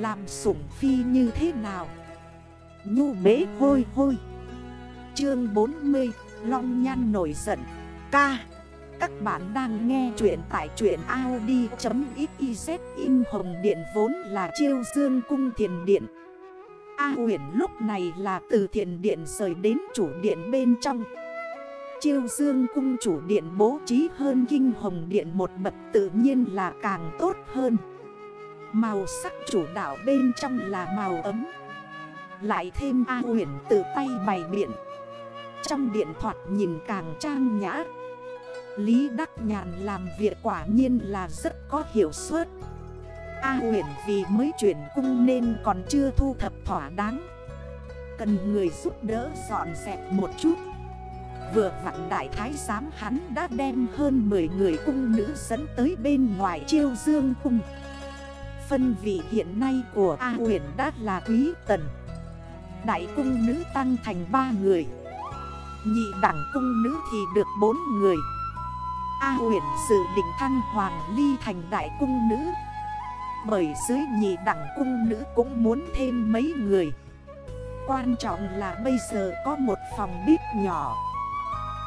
Làm sủng phi như thế nào? Nhu bế hôi hôi. Chương 40 Long nhan nổi giận. Ca, Các bạn đang nghe chuyện tại chuyện Audi.xyz In hồng điện vốn là chiêu dương cung thiền điện. A huyền lúc này là từ thiền điện rời đến chủ điện bên trong. Chiêu dương cung chủ điện bố trí hơn kinh hồng điện một bậc tự nhiên là càng tốt hơn. Màu sắc chủ đạo bên trong là màu ấm. Lại thêm A huyển tự tay bày biện. Trong điện thoại nhìn càng trang nhã. Lý Đắc Nhàn làm việc quả nhiên là rất có hiệu suất. A huyển vì mới chuyển cung nên còn chưa thu thập thỏa đáng. Cần người giúp đỡ dọn dẹp một chút. Vừa vặn đại thái giám hắn đã đem hơn 10 người cung nữ dẫn tới bên ngoài chiêu dương cung. Phân vị hiện nay của A huyền đã là quý tần. Đại cung nữ tăng thành 3 người. Nhị đẳng cung nữ thì được 4 người. A huyền dự định thăng hoàng ly thành đại cung nữ. Bởi dưới nhị đẳng cung nữ cũng muốn thêm mấy người. Quan trọng là bây giờ có một phòng bếp nhỏ.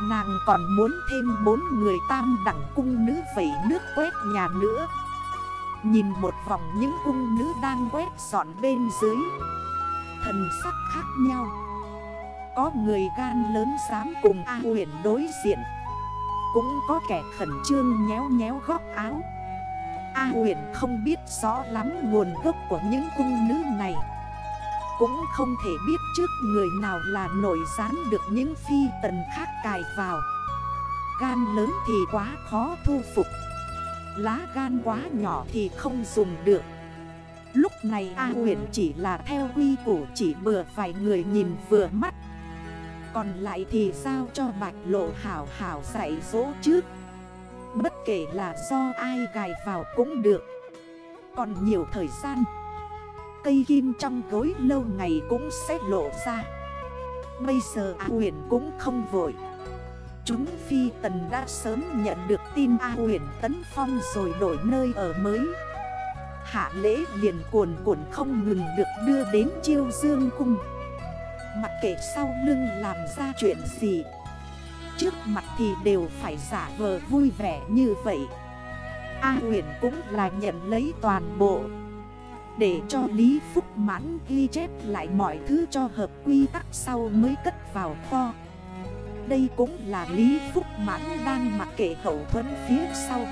Nàng còn muốn thêm bốn người tam đẳng cung nữ vẩy nước quét nhà nữa. Nhìn một vòng những cung nữ đang quét dọn bên dưới. Thần sắc khác nhau. Có người gan lớn dám cùng A huyền đối diện. Cũng có kẻ khẩn trương nhéo nhéo góc áo. A huyền không biết rõ lắm nguồn gốc của những cung nữ này. Cũng không thể biết trước người nào là nổi gián được những phi tần khác cài vào. Gan lớn thì quá khó thu phục. Lá gan quá nhỏ thì không dùng được. Lúc này A huyền chỉ là theo quy củ chỉ bừa vài người nhìn vừa mắt. Còn lại thì sao cho bạch lộ hảo hảo dạy dỗ trước. Bất kể là do ai gài vào cũng được. Còn nhiều thời gian, Cây kim trong gối lâu ngày cũng sẽ lộ ra. Bây giờ A huyền cũng không vội. Chúng phi tần đã sớm nhận được tin A huyền tấn phong rồi đổi nơi ở mới. Hạ lễ liền cuồn cuộn không ngừng được đưa đến chiêu dương cung. Mặc kệ sau lưng làm ra chuyện gì, Trước mặt thì đều phải giả vờ vui vẻ như vậy. A huyền cũng là nhận lấy toàn bộ, Để cho Lý Phúc mãn ghi chép lại mọi thứ cho hợp quy tắc sau mới cất vào kho. Đây cũng là Lý Phúc mãn đang mặc kệ hậu thuẫn phía sau.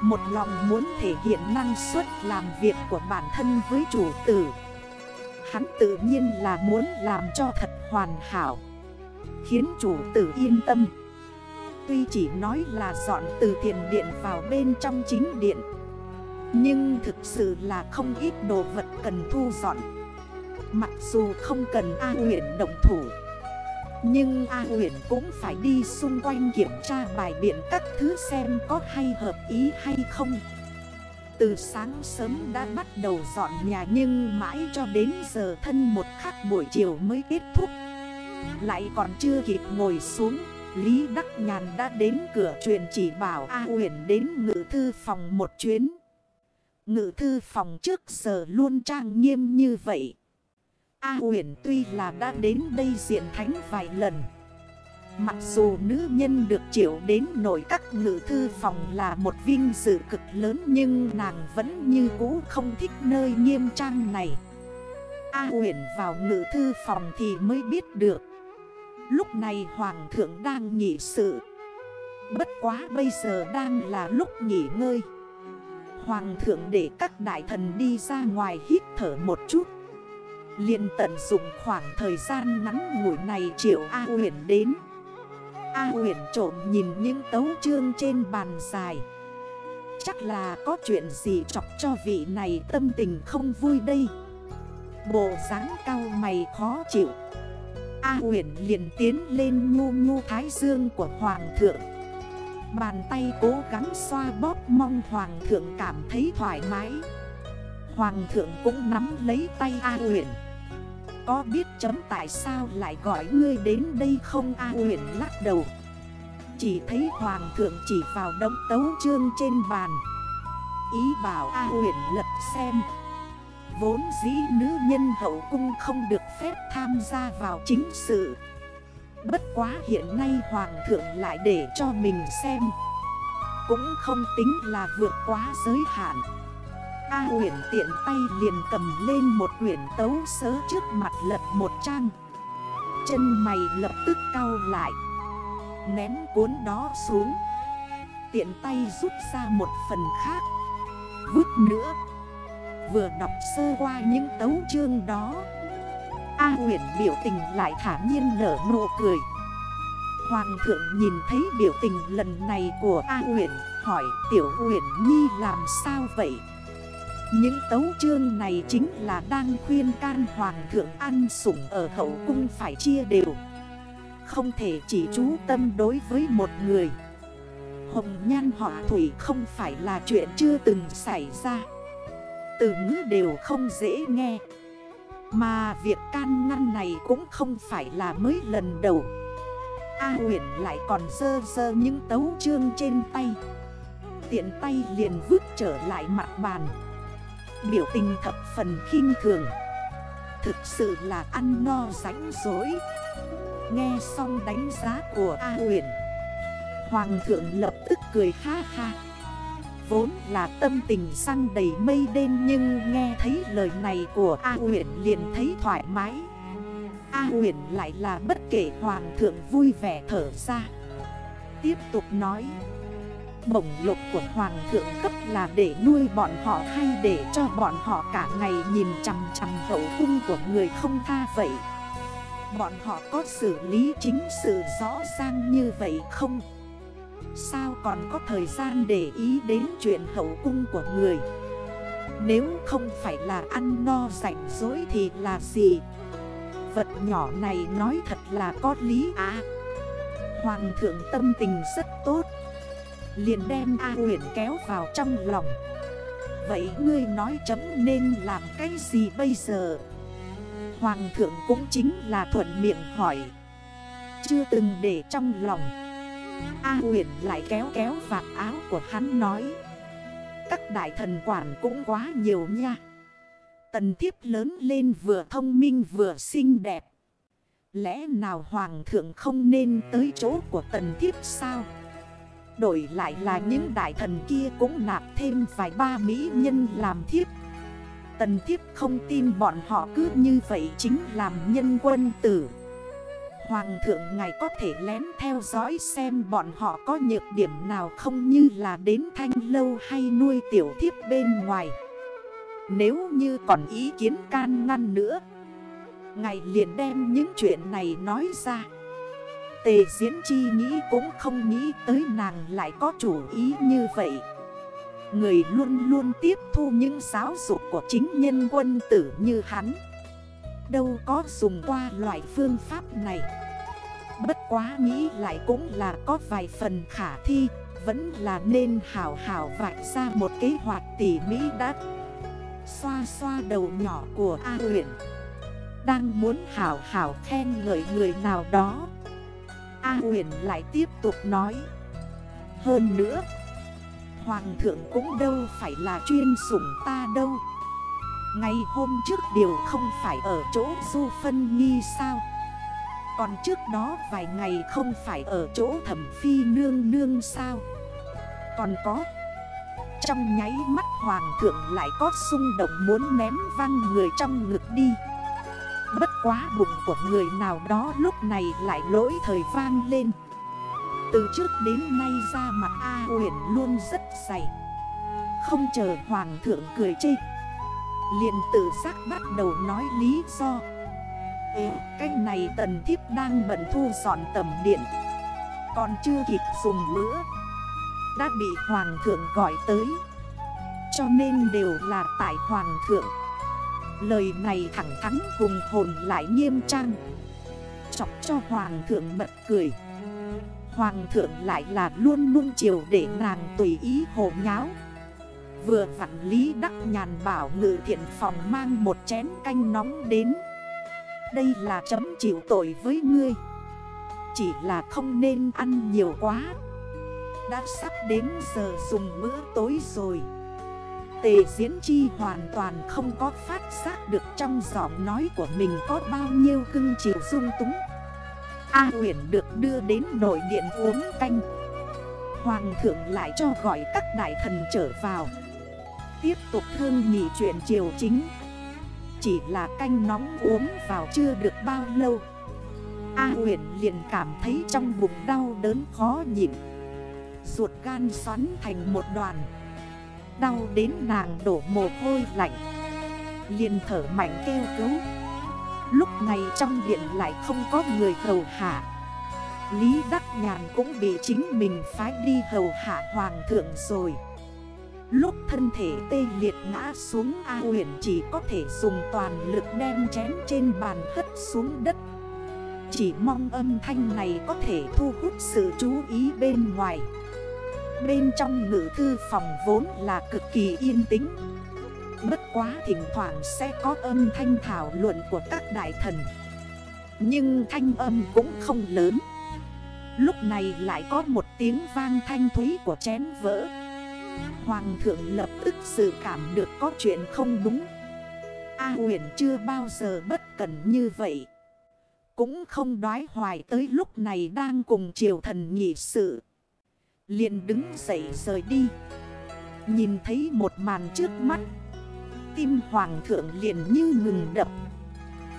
Một lòng muốn thể hiện năng suất làm việc của bản thân với chủ tử. Hắn tự nhiên là muốn làm cho thật hoàn hảo, Khiến chủ tử yên tâm. Tuy chỉ nói là dọn từ thiền điện vào bên trong chính điện, Nhưng thực sự là không ít đồ vật cần thu dọn. Mặc dù không cần A huyện động thủ nhưng A huyền cũng phải đi xung quanh kiểm tra bài biện các thứ xem có hay hợp ý hay không. Từ sáng sớm đã bắt đầu dọn nhà nhưng mãi cho đến giờ thân một khắc buổi chiều mới kết thúc. Lại còn chưa kịp ngồi xuống, Lý Đắc Nhàn đã đến cửa truyền chỉ bảo A huyền đến ngự thư phòng một chuyến. Ngự thư phòng trước giờ luôn trang nghiêm như vậy. A huyền tuy là đã đến đây diện thánh vài lần. Mặc dù nữ nhân được triệu đến nổi các ngự thư phòng là một vinh dự cực lớn Nhưng nàng vẫn như cũ không thích nơi nghiêm trang này. A huyền vào ngự thư phòng thì mới biết được. Lúc này hoàng thượng đang nghỉ sự. Bất quá bây giờ đang là lúc nghỉ ngơi. Hoàng thượng để các đại thần đi ra ngoài hít thở một chút liền tận dụng khoảng thời gian ngắn ngủi này triệu A huyền đến. A huyền trộm nhìn những tấu chương trên bàn dài. Chắc là có chuyện gì chọc cho vị này tâm tình không vui đây? Bộ dáng cao mày khó chịu. A huyền liền tiến lên nhu nhu thái dương của hoàng thượng. Bàn tay cố gắng xoa bóp mong hoàng thượng cảm thấy thoải mái. Hoàng thượng cũng nắm lấy tay A huyền có biết chấm tại sao lại gọi ngươi đến đây không A huyền lắc đầu. Chỉ thấy hoàng thượng chỉ vào đống tấu trương trên bàn. Ý bảo A huyền lật xem. Vốn dĩ nữ nhân hậu cung không được phép tham gia vào chính sự. Bất quá hiện nay hoàng thượng lại để cho mình xem. Cũng không tính là vượt quá giới hạn. A uyển tiện tay liền cầm lên một quyển tấu sớ trước mặt lật một trang. Chân mày lập tức cau lại. Ném cuốn đó xuống. Tiện tay rút ra một phần khác. Vứt nữa. Vừa đọc sơ qua những tấu chương đó. A uyển biểu tình lại thả nhiên nở nụ cười. Hoàng thượng nhìn thấy biểu tình lần này của A uyển, Hỏi tiểu uyển nhi làm sao vậy? Những tấu chương này chính là đang khuyên can hoàng thượng ăn sủng ở hậu cung phải chia đều. Không thể chỉ chú tâm đối với một người. Hồng nhan họ thủy không phải là chuyện chưa từng xảy ra. Từ ngữ đều không dễ nghe. Mà việc can ngăn này cũng không phải là mới lần đầu. A huyền lại còn dơ dơ những tấu chương trên tay. Tiện tay liền vứt trở lại mặt bàn. Biểu tình thập phần khinh thường. Thực sự là ăn no rãnh rối. Nghe xong đánh giá của A huyền, Hoàng thượng lập tức cười ha ha. Vốn là tâm tình sang đầy mây đen Nhưng nghe thấy lời này của A huyền liền thấy thoải mái. A huyền lại là bất kể hoàng thượng vui vẻ thở ra. Tiếp tục nói Bổng lục của hoàng thượng cấp là để nuôi bọn họ hay để cho bọn họ cả ngày nhìn chằm chằm hậu cung của người không tha vậy? Bọn họ có xử lý chính sự rõ ràng như vậy không? Sao còn có thời gian để ý đến chuyện hậu cung của người? Nếu không phải là ăn no rảnh dối thì là gì? Vật nhỏ này nói thật là có lý à? Hoàng thượng tâm tình rất tốt Liền đem A huyền kéo vào trong lòng. Vậy ngươi nói chấm nên làm cái gì bây giờ? Hoàng thượng cũng chính là thuận miệng hỏi. Chưa từng để trong lòng. A huyền lại kéo kéo vạt áo của hắn nói. Các đại thần quản cũng quá nhiều nha. Tần thiếp lớn lên vừa thông minh vừa xinh đẹp. Lẽ nào hoàng thượng không nên tới chỗ của tần thiếp sao? Đổi lại là những đại thần kia cũng nạp thêm vài ba mỹ nhân làm thiếp. Tần thiếp không tin bọn họ cứ như vậy chính làm nhân quân tử. Hoàng thượng ngài có thể lén theo dõi xem bọn họ có nhược điểm nào không như là đến thanh lâu hay nuôi tiểu thiếp bên ngoài. Nếu như còn ý kiến can ngăn nữa, Ngài liền đem những chuyện này nói ra. Tề diễn chi nghĩ cũng không nghĩ tới nàng lại có chủ ý như vậy. Người luôn luôn tiếp thu những giáo dục của chính nhân quân tử như hắn. Đâu có dùng qua loại phương pháp này. Bất quá nghĩ lại cũng là có vài phần khả thi, Vẫn là nên hảo hảo vạch ra một kế hoạch tỉ mỹ đắt Xoa xoa đầu nhỏ của A huyện Đang muốn hảo hảo khen ngợi người nào đó. A huyền lại tiếp tục nói. Hơn nữa, Hoàng thượng cũng đâu phải là chuyên sủng ta đâu. Ngày hôm trước điều không phải ở chỗ du phân Nhi sao? Còn trước đó vài ngày không phải ở chỗ thẩm phi nương nương sao? Còn có, Trong nháy mắt hoàng thượng lại có xung động muốn ném văng người trong ngực đi. Bất quá bụng của người nào đó lúc này lại lỗi thời vang lên. Từ trước đến nay ra mặt A huyền luôn rất dày. Không chờ hoàng thượng cười chê liền tự giác bắt đầu nói lý do. Ê, cách này tần thiếp đang bận thu dọn tầm điện Còn chưa kịp dùng bữa Đã bị hoàng thượng gọi tới. Cho nên đều là tại hoàng thượng. Lời này thẳng thắn hùng hồn lại nghiêm trang. Chọc cho hoàng thượng mật cười. Hoàng thượng lại là luôn luôn chiều để nàng tùy ý hồ nháo. Vừa vặn lý đắc nhàn bảo ngự thiện phòng mang một chén canh nóng đến. Đây là chấm chịu tội với ngươi. Chỉ là không nên ăn nhiều quá. Đã sắp đến giờ dùng bữa tối rồi. Tề Diễn Chi hoàn toàn không có phát giác được trong giọng nói của mình có bao nhiêu cưng chiều dung túng. A huyền được đưa đến nội điện uống canh. Hoàng thượng lại cho gọi các đại thần trở vào. Tiếp tục thương nghị chuyện triều chính. Chỉ là canh nóng uống vào chưa được bao lâu. A huyền liền cảm thấy trong bụng đau đớn khó nhịn. Ruột gan xoắn thành một đoàn. Đau đến nàng đổ mồ hôi lạnh. Liền thở mạnh kêu cứu. Lúc này trong điện lại không có người hầu hạ. Lý Đắc Nhàn cũng bị chính mình phái đi hầu hạ hoàng thượng rồi. Lúc thân thể tê liệt ngã xuống A huyền chỉ có thể dùng toàn lực đem chén trên bàn hất xuống đất. Chỉ mong âm thanh này có thể thu hút sự chú ý bên ngoài. Bên trong ngữ thư phòng vốn là cực kỳ yên tĩnh. Bất quá thỉnh thoảng sẽ có âm thanh thảo luận của các đại thần. Nhưng thanh âm cũng không lớn. Lúc này lại có một tiếng vang thanh thúy của chén vỡ. Hoàng thượng lập tức sự cảm được có chuyện không đúng. A huyền chưa bao giờ bất cần như vậy. Cũng không đoái hoài tới lúc này đang cùng triều thần nghị sự liền đứng dậy rời đi. Nhìn thấy một màn trước mắt, Tim hoàng thượng liền như ngừng đập.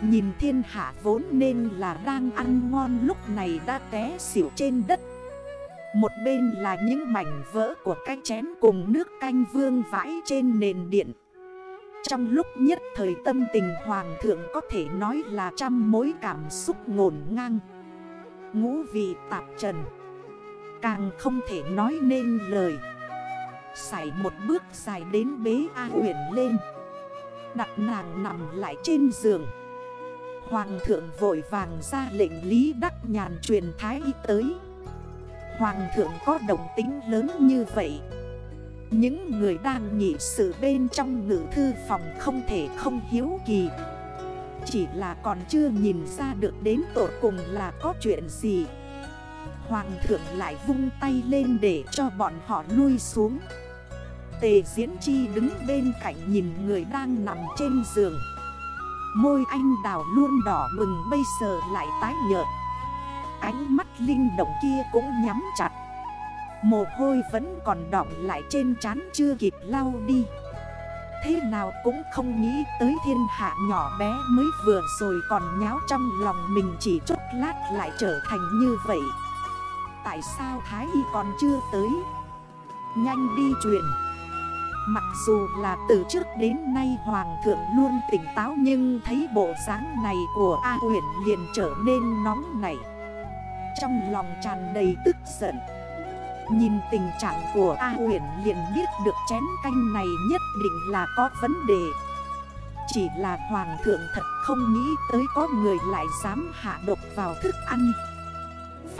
Nhìn thiên hạ vốn nên là đang ăn ngon lúc này đã té xỉu trên đất. Một bên là những mảnh vỡ của cái chén cùng nước canh vương vãi trên nền điện. Trong lúc nhất thời tâm tình hoàng thượng có thể nói là trăm mối cảm xúc ngổn ngang. Ngũ vị tạp trần. Càng không thể nói nên lời. Xảy một bước dài đến bế A huyền lên. Đặt nàng nằm lại trên giường. Hoàng thượng vội vàng ra lệnh Lý Đắc Nhàn truyền thái y tới. Hoàng thượng có đồng tính lớn như vậy. Những người đang nghị sự bên trong ngữ thư phòng không thể không hiếu kỳ. Chỉ là còn chưa nhìn ra được đến tổ cùng là có chuyện gì. Hoàng thượng lại vung tay lên để cho bọn họ lui xuống. Tề Diễn Chi đứng bên cạnh nhìn người đang nằm trên giường. Môi anh đào luôn đỏ bừng, bây giờ lại tái nhợt. Ánh mắt linh động kia cũng nhắm chặt. Mồ hôi vẫn còn đọng lại trên trán chưa kịp lau đi. Thế nào cũng không nghĩ tới thiên hạ nhỏ bé mới vừa rồi còn nháo trong lòng mình chỉ chút lát lại trở thành như vậy. Tại sao Thái Y còn chưa tới? Nhanh đi truyền. Mặc dù là từ trước đến nay Hoàng thượng luôn tỉnh táo Nhưng thấy bộ dáng này của A huyền liền trở nên nóng nảy. Trong lòng tràn đầy tức giận. Nhìn tình trạng của A huyền liền biết được chén canh này nhất định là có vấn đề. Chỉ là Hoàng thượng thật không nghĩ tới có người lại dám hạ độc vào thức ăn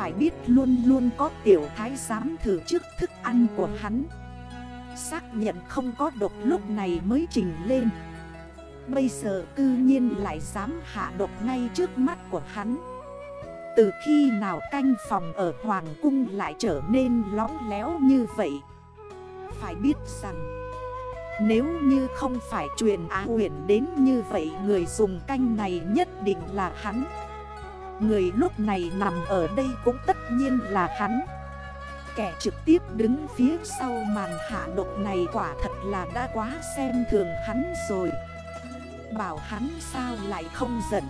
phải biết luôn luôn có tiểu thái giám thử trước thức ăn của hắn. Xác nhận không có độc lúc này mới trình lên. Bây giờ cư nhiên lại dám hạ độc ngay trước mắt của hắn. Từ khi nào canh phòng ở Hoàng Cung lại trở nên lóng léo như vậy? Phải biết rằng, Nếu như không phải truyền á huyển đến như vậy, Người dùng canh này nhất định là hắn. Người lúc này nằm ở đây cũng tất nhiên là hắn. Kẻ trực tiếp đứng phía sau màn hạ độc này quả thật là đã quá xem thường hắn rồi. Bảo hắn sao lại không giận?